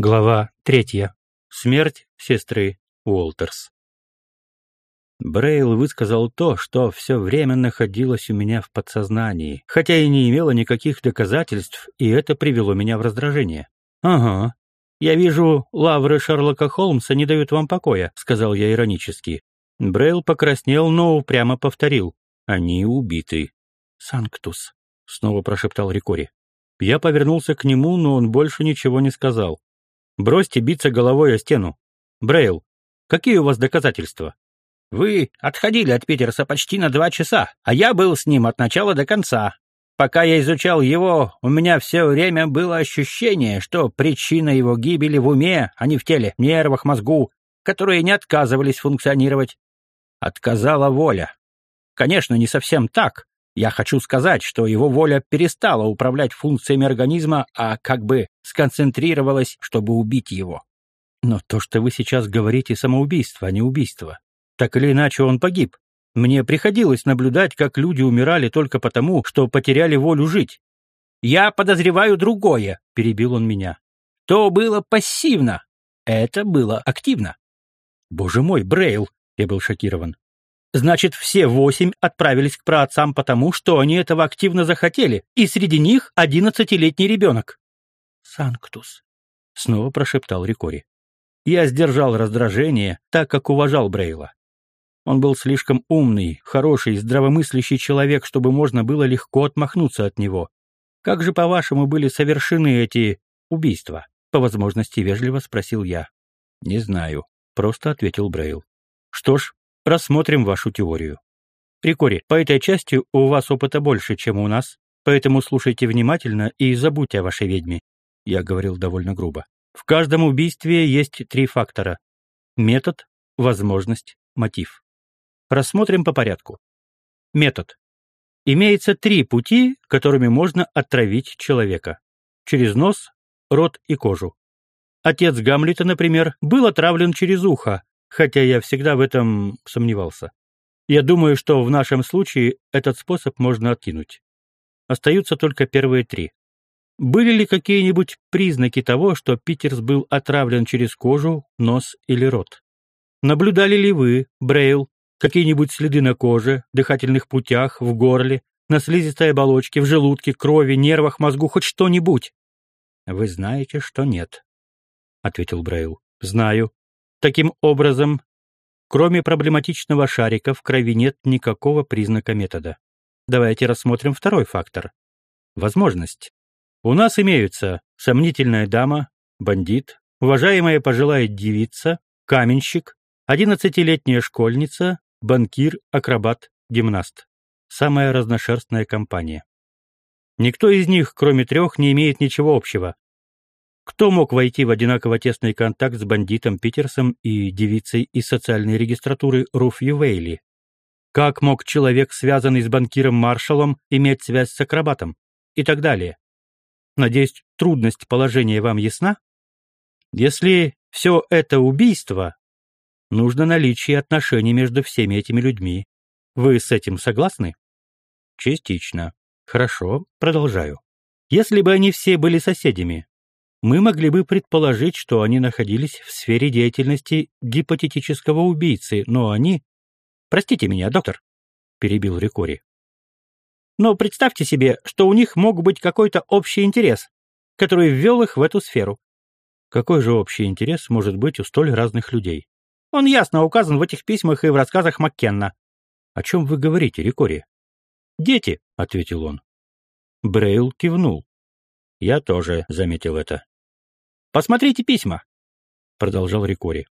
Глава третья. Смерть сестры Уолтерс. Брейл высказал то, что все время находилось у меня в подсознании, хотя и не имело никаких доказательств, и это привело меня в раздражение. «Ага. Я вижу, лавры Шерлока Холмса не дают вам покоя», — сказал я иронически. Брейл покраснел, но упрямо повторил. «Они убиты». «Санктус», — снова прошептал Рикори. Я повернулся к нему, но он больше ничего не сказал. Бросьте биться головой о стену. Брейл, какие у вас доказательства? Вы отходили от Питерса почти на два часа, а я был с ним от начала до конца. Пока я изучал его, у меня все время было ощущение, что причина его гибели в уме, а не в теле, нервах, мозгу, которые не отказывались функционировать. Отказала воля. Конечно, не совсем так, я хочу сказать, что его воля перестала управлять функциями организма, а как бы сконцентрировалась, чтобы убить его. Но то, что вы сейчас говорите, самоубийство, а не убийство. Так или иначе он погиб. Мне приходилось наблюдать, как люди умирали только потому, что потеряли волю жить. «Я подозреваю другое», — перебил он меня. «То было пассивно, это было активно». «Боже мой, Брейл!» — я был шокирован. Значит, все восемь отправились к праотцам потому, что они этого активно захотели, и среди них одиннадцатилетний ребенок. «Санктус», — снова прошептал Рикори. Я сдержал раздражение, так как уважал Брейла. Он был слишком умный, хороший, здравомыслящий человек, чтобы можно было легко отмахнуться от него. Как же, по-вашему, были совершены эти убийства? По возможности вежливо спросил я. Не знаю, просто ответил Брейл. Что ж, рассмотрим вашу теорию. Рикори, по этой части у вас опыта больше, чем у нас, поэтому слушайте внимательно и забудьте о вашей ведьме. Я говорил довольно грубо. В каждом убийстве есть три фактора. Метод, возможность, мотив. Рассмотрим по порядку. Метод. Имеется три пути, которыми можно отравить человека. Через нос, рот и кожу. Отец Гамлета, например, был отравлен через ухо, хотя я всегда в этом сомневался. Я думаю, что в нашем случае этот способ можно откинуть. Остаются только первые три. Были ли какие-нибудь признаки того, что Питерс был отравлен через кожу, нос или рот? Наблюдали ли вы, Брейл, какие-нибудь следы на коже, дыхательных путях, в горле, на слизистой оболочке, в желудке, крови, нервах, мозгу, хоть что-нибудь? Вы знаете, что нет, — ответил Брейл. Знаю. Таким образом, кроме проблематичного шарика в крови нет никакого признака метода. Давайте рассмотрим второй фактор. Возможность. У нас имеются сомнительная дама, бандит, уважаемая пожилая девица, каменщик, одиннадцатилетняя школьница, банкир, акробат, гимнаст. Самая разношерстная компания. Никто из них, кроме трех, не имеет ничего общего. Кто мог войти в одинаково тесный контакт с бандитом Питерсом и девицей из социальной регистратуры Руфью Вейли? Как мог человек, связанный с банкиром Маршалом, иметь связь с акробатом? И так далее. Надеюсь, трудность положения вам ясна? Если все это убийство, нужно наличие отношений между всеми этими людьми. Вы с этим согласны? Частично. Хорошо, продолжаю. Если бы они все были соседями, мы могли бы предположить, что они находились в сфере деятельности гипотетического убийцы, но они... Простите меня, доктор, перебил Рикори. Но представьте себе, что у них мог быть какой-то общий интерес, который ввел их в эту сферу. Какой же общий интерес может быть у столь разных людей? Он ясно указан в этих письмах и в рассказах Маккенна. О чем вы говорите, Рикори? Дети, ответил он. Брейл кивнул. Я тоже заметил это. Посмотрите письма, продолжал Рикори.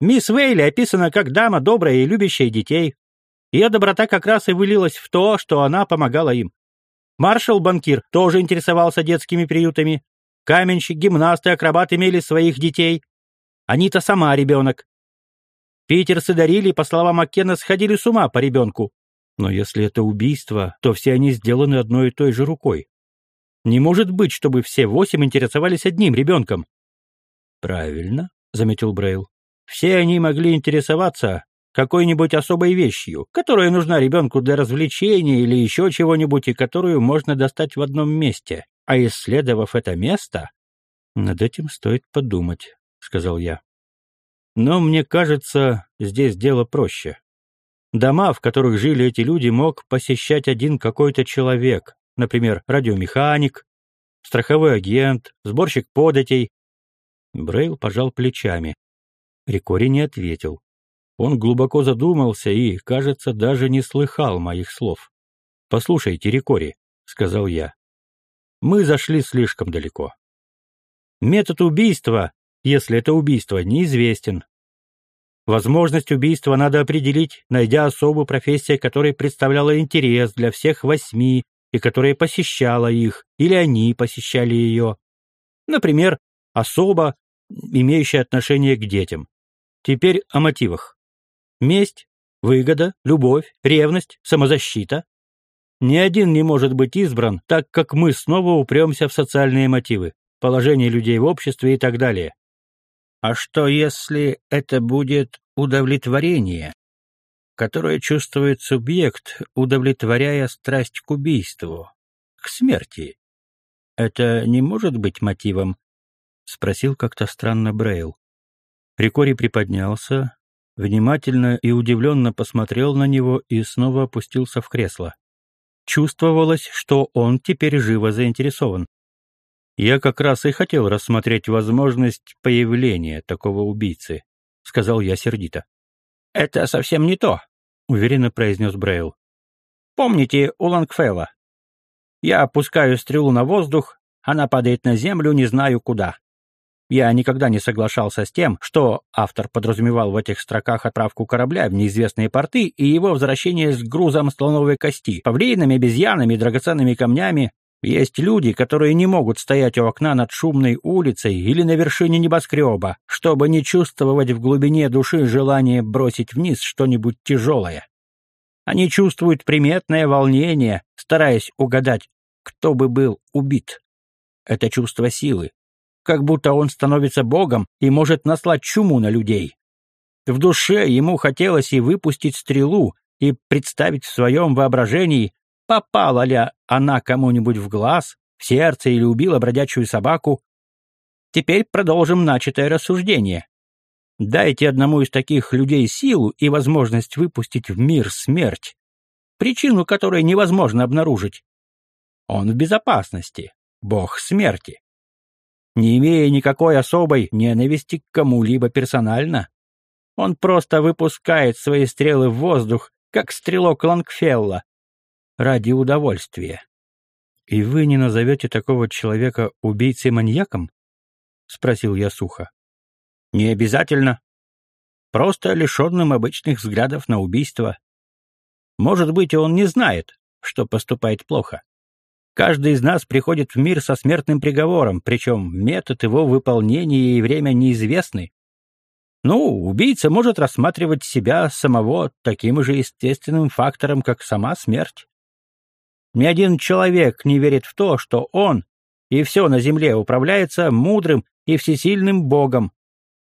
Мисс Вейли описана как дама добрая и любящая детей. Ее доброта как раз и вылилась в то, что она помогала им. Маршал-банкир тоже интересовался детскими приютами. Каменщик, гимнаст и акробат имели своих детей. Анита сама ребенок. Питер и Дарили, по словам Маккена, сходили с ума по ребенку. Но если это убийство, то все они сделаны одной и той же рукой. Не может быть, чтобы все восемь интересовались одним ребенком. Правильно, заметил Брейл. Все они могли интересоваться какой-нибудь особой вещью, которая нужна ребенку для развлечения или еще чего-нибудь, и которую можно достать в одном месте. А исследовав это место, Над этим стоит подумать, сказал я. Но мне кажется, здесь дело проще. Дома, в которых жили эти люди, мог посещать один какой-то человек, например, радиомеханик, страховой агент, сборщик податей. Брейл пожал плечами. Рикори не ответил. Он глубоко задумался и, кажется, даже не слыхал моих слов. «Послушайте, Рикори», — сказал я, — «мы зашли слишком далеко. Метод убийства, если это убийство, неизвестен. Возможность убийства надо определить, найдя особую профессию, которая представляла интерес для всех восьми и которая посещала их, или они посещали ее. Например, особо, имеющая отношение к детям. Теперь о мотивах. Месть, выгода, любовь, ревность, самозащита. Ни один не может быть избран, так как мы снова упремся в социальные мотивы, положение людей в обществе и так далее. А что, если это будет удовлетворение, которое чувствует субъект, удовлетворяя страсть к убийству, к смерти? Это не может быть мотивом? Спросил как-то странно Брейл. Рикори приподнялся, внимательно и удивленно посмотрел на него и снова опустился в кресло. Чувствовалось, что он теперь живо заинтересован. «Я как раз и хотел рассмотреть возможность появления такого убийцы», — сказал я сердито. «Это совсем не то», — уверенно произнес Брейл. «Помните у Лангфелла? Я опускаю стрелу на воздух, она падает на землю, не знаю куда. Я никогда не соглашался с тем, что автор подразумевал в этих строках отправку корабля в неизвестные порты и его возвращение с грузом слоновой кости, павлинами, обезьянами, драгоценными камнями, есть люди, которые не могут стоять у окна над шумной улицей или на вершине небоскреба, чтобы не чувствовать в глубине души желание бросить вниз что-нибудь тяжелое. Они чувствуют приметное волнение, стараясь угадать, кто бы был убит. Это чувство силы. Как будто он становится богом и может наслать чуму на людей. В душе ему хотелось и выпустить стрелу, и представить в своем воображении, попала ли она кому-нибудь в глаз, в сердце или убила бродячую собаку. Теперь продолжим начатое рассуждение. Дайте одному из таких людей силу и возможность выпустить в мир смерть, причину которой невозможно обнаружить. Он в безопасности, бог смерти. Не имея никакой особой ненависти к кому-либо персонально, он просто выпускает свои стрелы в воздух, как стрелок Лангфелла, ради удовольствия. «И вы не назовете такого человека убийцей-маньяком?» — спросил я сухо. «Не обязательно. Просто лишенным обычных взглядов на убийство. Может быть, он не знает, что поступает плохо. Каждый из нас приходит в мир со смертным приговором, причем метод его выполнения и время неизвестны. Ну, убийца может рассматривать себя самого таким же естественным фактором, как сама смерть. Ни один человек не верит в то, что он и все на земле управляется мудрым и всесильным Богом,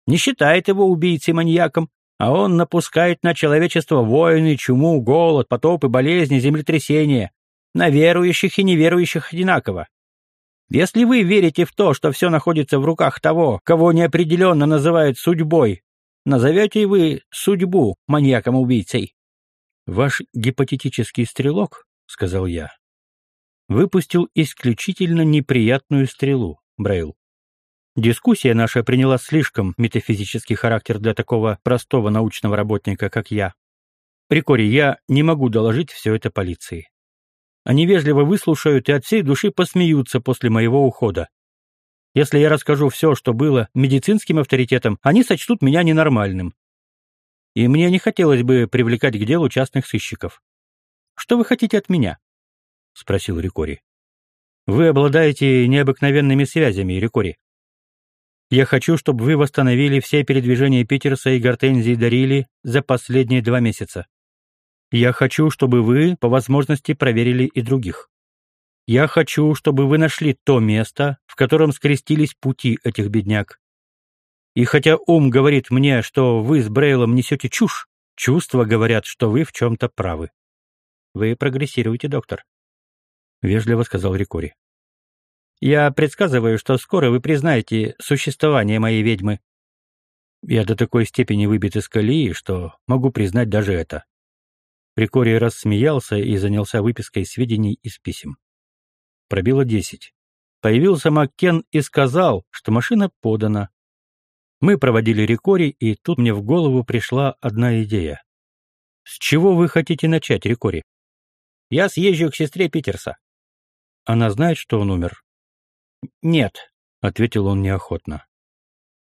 не считает его убийцей-маньяком, а он напускает на человечество войны, чуму, голод, потопы, болезни, землетрясения, на верующих и неверующих одинаково. Если вы верите в то, что все находится в руках того, кого неопределенно называют судьбой, назовете вы судьбу маньяком-убийцей? Ваш гипотетический стрелок — сказал я. Выпустил исключительно неприятную стрелу, Брейл. Дискуссия наша приняла слишком метафизический характер для такого простого научного работника, как я. Прикори, я не могу доложить все это полиции. Они вежливо выслушают и от всей души посмеются после моего ухода. Если я расскажу все, что было медицинским авторитетом, они сочтут меня ненормальным. И мне не хотелось бы привлекать к делу частных сыщиков. Что вы хотите от меня?» — спросил Рикори. «Вы обладаете необыкновенными связями, Рикори. Я хочу, чтобы вы восстановили все передвижения Питерса и Гортензии Дарили за последние два месяца. Я хочу, чтобы вы, по возможности, проверили и других. Я хочу, чтобы вы нашли то место, в котором скрестились пути этих бедняк. И хотя ум говорит мне, что вы с Брейлом несете чушь, чувства говорят, что вы в чем-то правы. Вы прогрессируете, доктор. Вежливо сказал Рикори. Я предсказываю, что скоро вы признаете существование моей ведьмы. Я до такой степени выбит из колеи, что могу признать даже это. Прикорий рассмеялся и занялся выпиской сведений из писем. Пробило десять. Появился Маккен и сказал, что машина подана. Мы проводили Рикори, и тут мне в голову пришла одна идея. С чего вы хотите начать, Рикори? Я съезжу к сестре Питерса. Она знает, что он умер? Нет, ответил он неохотно.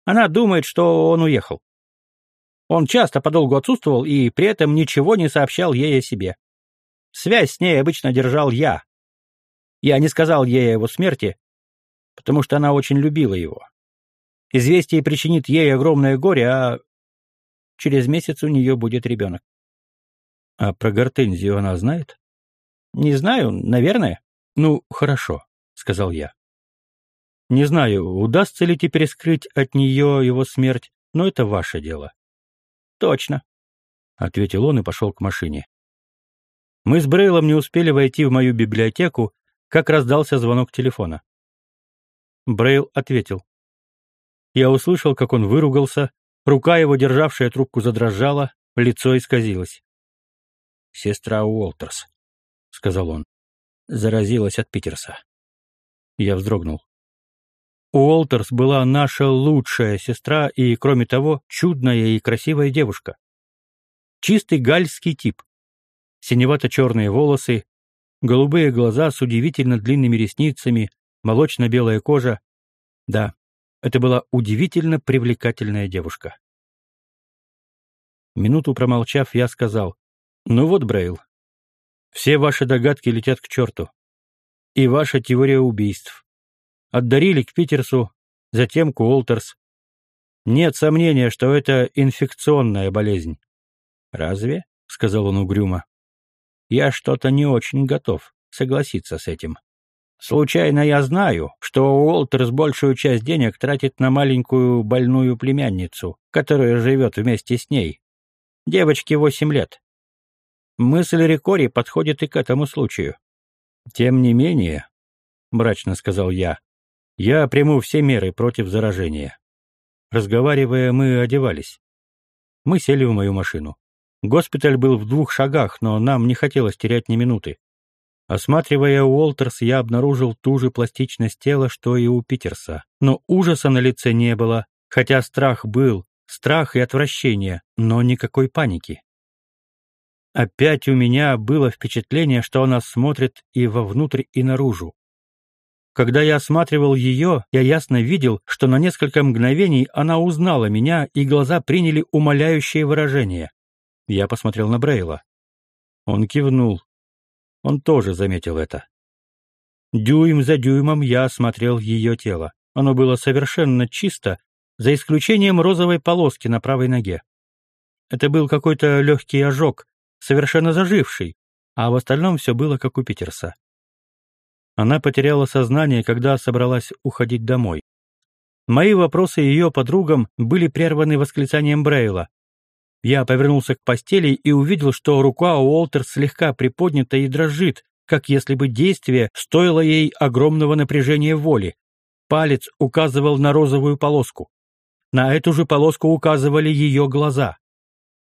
Она думает, что он уехал. Он часто подолгу отсутствовал и при этом ничего не сообщал ей о себе. Связь с ней обычно держал я. Я не сказал ей о его смерти, потому что она очень любила его. Известие причинит ей огромное горе, а через месяц у нее будет ребенок. А про гортензию она знает? Не знаю, наверное. Ну, хорошо, сказал я. Не знаю, удастся ли теперь скрыть от нее его смерть, но это ваше дело. Точно, ответил он и пошел к машине. Мы с Брейлом не успели войти в мою библиотеку, как раздался звонок телефона. Брейл ответил. Я услышал, как он выругался, рука его, державшая трубку, задрожала, лицо исказилось. «Сестра Уолтерс», — сказал он, — заразилась от Питерса. Я вздрогнул. Уолтерс была наша лучшая сестра и, кроме того, чудная и красивая девушка. Чистый гальский тип. Синевато-черные волосы, голубые глаза с удивительно длинными ресницами, молочно-белая кожа. Да, это была удивительно привлекательная девушка. Минуту промолчав, я сказал, «Ну вот, Брейл, все ваши догадки летят к черту. И ваша теория убийств. Отдарили к Питерсу, затем к Уолтерс. Нет сомнения, что это инфекционная болезнь. «Разве?» — сказал он угрюмо. «Я что-то не очень готов согласиться с этим. Случайно я знаю, что Уолтерс большую часть денег тратит на маленькую больную племянницу, которая живет вместе с ней. Девочке восемь лет. Мысль Рикори подходит и к этому случаю. Тем не менее, мрачно сказал я, я приму все меры против заражения. Разговаривая, мы одевались. Мы сели в мою машину. Госпиталь был в двух шагах, но нам не хотелось терять ни минуты. Осматривая Уолтерс, я обнаружил ту же пластичность тела, что и у Питерса. Но ужаса на лице не было, хотя страх был, страх и отвращение, но никакой паники. Опять у меня было впечатление, что она смотрит и вовнутрь, и наружу. Когда я осматривал ее, я ясно видел, что на несколько мгновений она узнала меня, и глаза приняли умоляющее выражение. Я посмотрел на Брейла. Он кивнул, он тоже заметил это. Дюйм за дюймом я осмотрел ее тело. Оно было совершенно чисто, за исключением розовой полоски на правой ноге. Это был какой-то легкий ожог, совершенно заживший, а в остальном все было как у Питерса. Она потеряла сознание, когда собралась уходить домой. Мои вопросы ее подругам были прерваны восклицанием Брейла. Я повернулся к постели и увидел, что рука Уолтер слегка приподнята и дрожит, как если бы действие стоило ей огромного напряжения воли. Палец указывал на розовую полоску. На эту же полоску указывали ее глаза.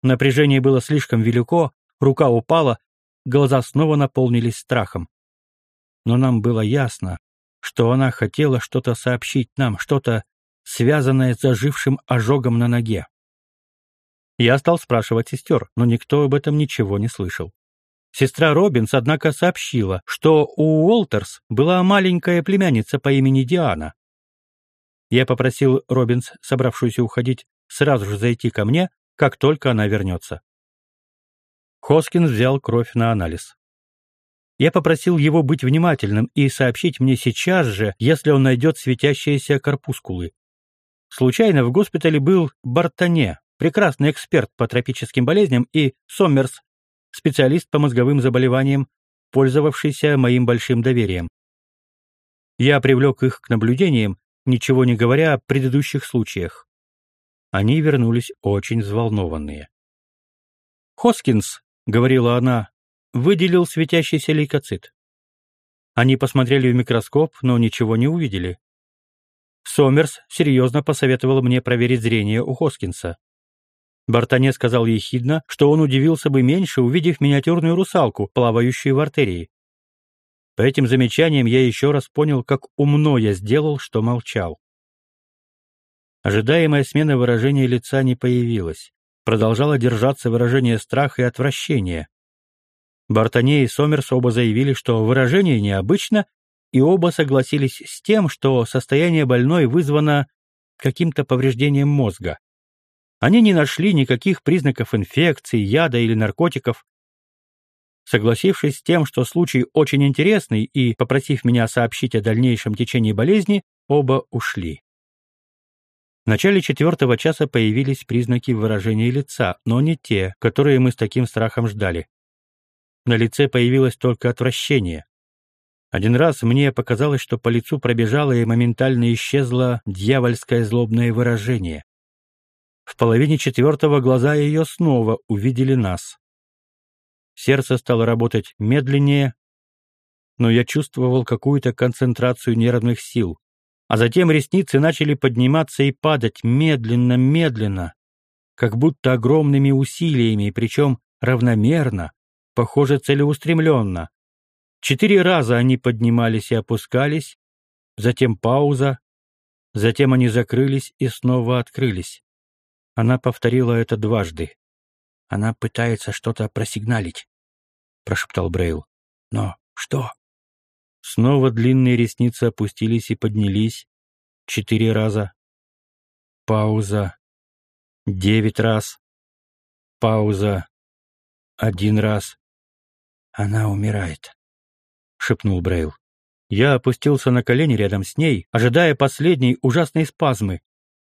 Напряжение было слишком велико, рука упала, глаза снова наполнились страхом. Но нам было ясно, что она хотела что-то сообщить нам, что-то связанное с зажившим ожогом на ноге. Я стал спрашивать сестер, но никто об этом ничего не слышал. Сестра Робинс, однако, сообщила, что у Уолтерс была маленькая племянница по имени Диана. Я попросил Робинс, собравшуюся уходить, сразу же зайти ко мне, как только она вернется. Хоскинс взял кровь на анализ. Я попросил его быть внимательным и сообщить мне сейчас же, если он найдет светящиеся корпускулы. Случайно в госпитале был Бартоне, прекрасный эксперт по тропическим болезням, и Соммерс, специалист по мозговым заболеваниям, пользовавшийся моим большим доверием. Я привлек их к наблюдениям, ничего не говоря о предыдущих случаях. Они вернулись очень взволнованные. «Хоскинс», — говорила она, — выделил светящийся лейкоцит. Они посмотрели в микроскоп, но ничего не увидели. Сомерс серьезно посоветовал мне проверить зрение у Хоскинса. Бартане сказал ехидно, что он удивился бы меньше, увидев миниатюрную русалку, плавающую в артерии. По этим замечаниям я еще раз понял, как умно я сделал, что молчал. Ожидаемая смена выражения лица не появилась. Продолжало держаться выражение страха и отвращения. Бартане и Сомерс оба заявили, что выражение необычно, и оба согласились с тем, что состояние больной вызвано каким-то повреждением мозга. Они не нашли никаких признаков инфекции, яда или наркотиков. Согласившись с тем, что случай очень интересный и попросив меня сообщить о дальнейшем течении болезни, оба ушли. В начале четвертого часа появились признаки выражения лица, но не те, которые мы с таким страхом ждали. На лице появилось только отвращение. Один раз мне показалось, что по лицу пробежало и моментально исчезло дьявольское злобное выражение. В половине четвертого глаза ее снова увидели нас. Сердце стало работать медленнее, но я чувствовал какую-то концентрацию нервных сил. А затем ресницы начали подниматься и падать медленно-медленно, как будто огромными усилиями, причем равномерно, похоже, целеустремленно. Четыре раза они поднимались и опускались, затем пауза, затем они закрылись и снова открылись. Она повторила это дважды. «Она пытается что-то просигналить», — прошептал Брейл. «Но что?» Снова длинные ресницы опустились и поднялись. Четыре раза. Пауза. Девять раз. Пауза. Один раз. «Она умирает», — шепнул Брейл. Я опустился на колени рядом с ней, ожидая последней ужасной спазмы,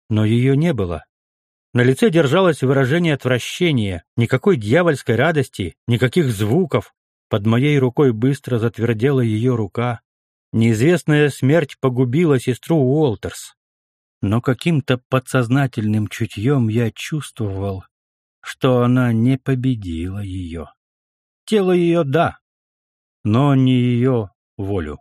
но ее не было. На лице держалось выражение отвращения, никакой дьявольской радости, никаких звуков. Под моей рукой быстро затвердела ее рука. Неизвестная смерть погубила сестру Уолтерс. Но каким-то подсознательным чутьем я чувствовал, что она не победила ее. Тело ее — да, но не ее волю.